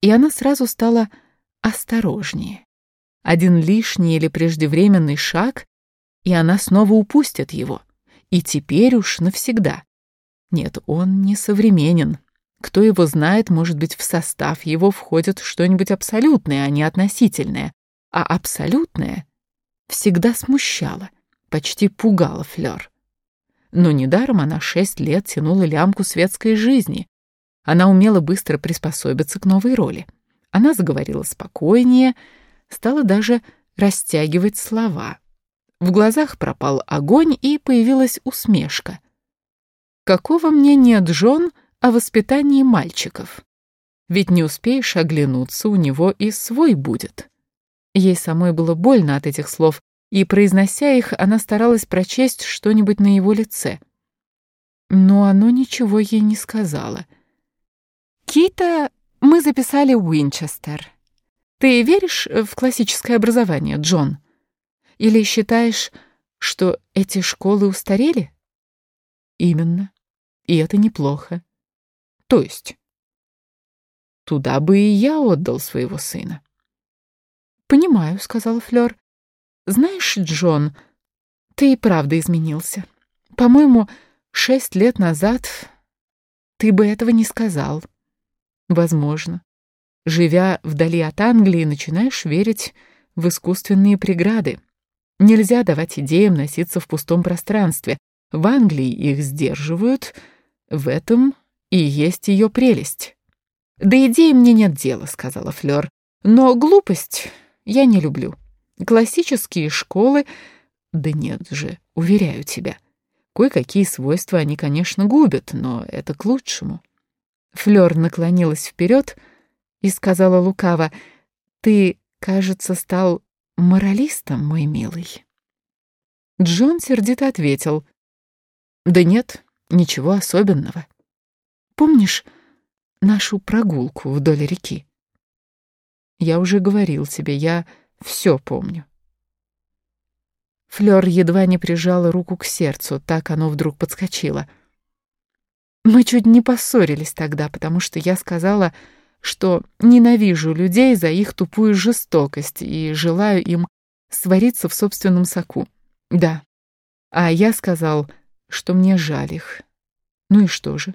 и она сразу стала осторожнее. Один лишний или преждевременный шаг, и она снова упустит его. И теперь уж навсегда. Нет, он не современен. Кто его знает, может быть, в состав его входит что-нибудь абсолютное, а не относительное. А абсолютное всегда смущало, почти пугало Флёр. Но недаром она шесть лет тянула лямку светской жизни. Она умела быстро приспособиться к новой роли. Она заговорила спокойнее, стала даже растягивать слова. В глазах пропал огонь, и появилась усмешка. «Какого мнения Джон о воспитании мальчиков? Ведь не успеешь оглянуться, у него и свой будет». Ей самой было больно от этих слов, и, произнося их, она старалась прочесть что-нибудь на его лице. Но оно ничего ей не сказала. «Кита мы записали Уинчестер. Ты веришь в классическое образование, Джон? Или считаешь, что эти школы устарели?» «Именно. И это неплохо. То есть?» «Туда бы и я отдал своего сына». «Понимаю», — сказала Флёр. Знаешь, Джон, ты и правда изменился. По-моему, шесть лет назад ты бы этого не сказал. Возможно. Живя вдали от Англии, начинаешь верить в искусственные преграды. Нельзя давать идеям носиться в пустом пространстве. В Англии их сдерживают. В этом и есть ее прелесть. «До идеи мне нет дела», — сказала Флёр. «Но глупость я не люблю». Классические школы... Да нет же, уверяю тебя. Кое-какие свойства они, конечно, губят, но это к лучшему. Флёр наклонилась вперед и сказала лукаво, «Ты, кажется, стал моралистом, мой милый». Джон сердито ответил, «Да нет, ничего особенного. Помнишь нашу прогулку вдоль реки? Я уже говорил тебе, я все помню. Флёр едва не прижала руку к сердцу, так оно вдруг подскочило. Мы чуть не поссорились тогда, потому что я сказала, что ненавижу людей за их тупую жестокость и желаю им свариться в собственном соку. Да. А я сказал, что мне жаль их. Ну и что же?